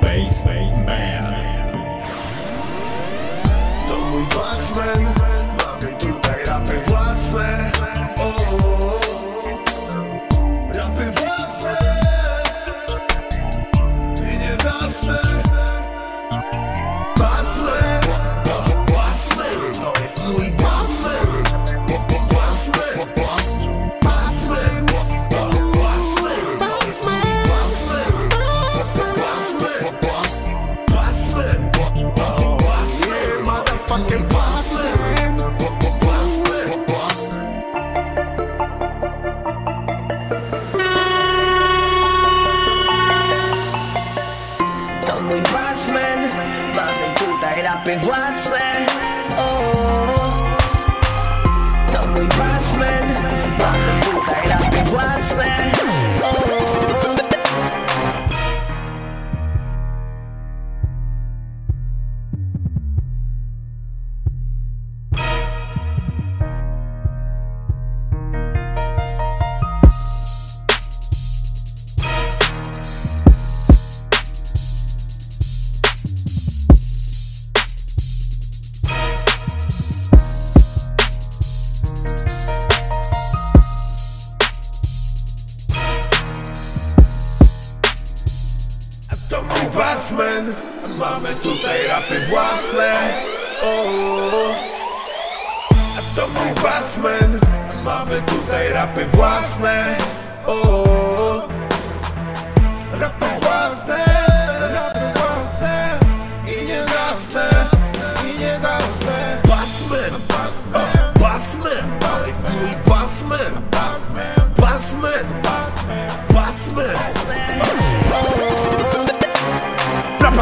Bass, bass, man. To mój basmen Mamy tutaj rapy własne o. Rapy własne basmen Motherfucking basmen Basmen To mój basmen Mamy tutaj rapy własne o, Mój basmen Mamy tutaj rapy własne. O, o, o. A to mój basmen Mamy tutaj rapy własne. O,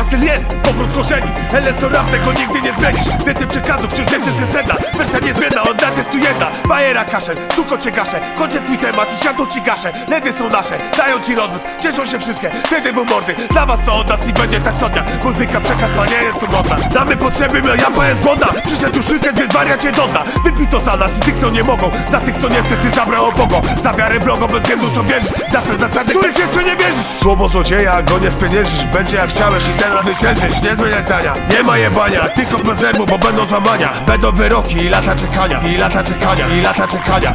Styl jest, powrót korzeni. LSO rap tego nigdy nie zmienisz. Więcej przekazów, wciąż więcej ze sedna Wersja niezmienna, oddacie jest tu jedna. Bajera kaszel, cuko cię gaszę Kończę twój temat i światło ci gaszę Ledy są nasze, dają ci rozmysł Cieszą się wszystkie, wtedy był mordy Dla was to od nas i będzie tak codnia Muzyka przekaz ma nie jest tu godna. Damy potrzeby, moja japa jest głodna Przyszedł już weekend, więc wariacie dodna Wypij to za nas i tych co nie mogą. Za tych co niestety zabrało Bogo Za wiarę wrogą bez względu co wierzysz. Za te zasady, których jeszcze nie wierzysz. Słowo złodzieja, go nie spieniężysz. Będzie jak chciałeś i sen wyciężysz Nie zmieniaj zdania, nie ma jebania Tylko bez nerwu, bo będą złamania. Będą wyroki i lata czekania I lata czekania, i lata czekania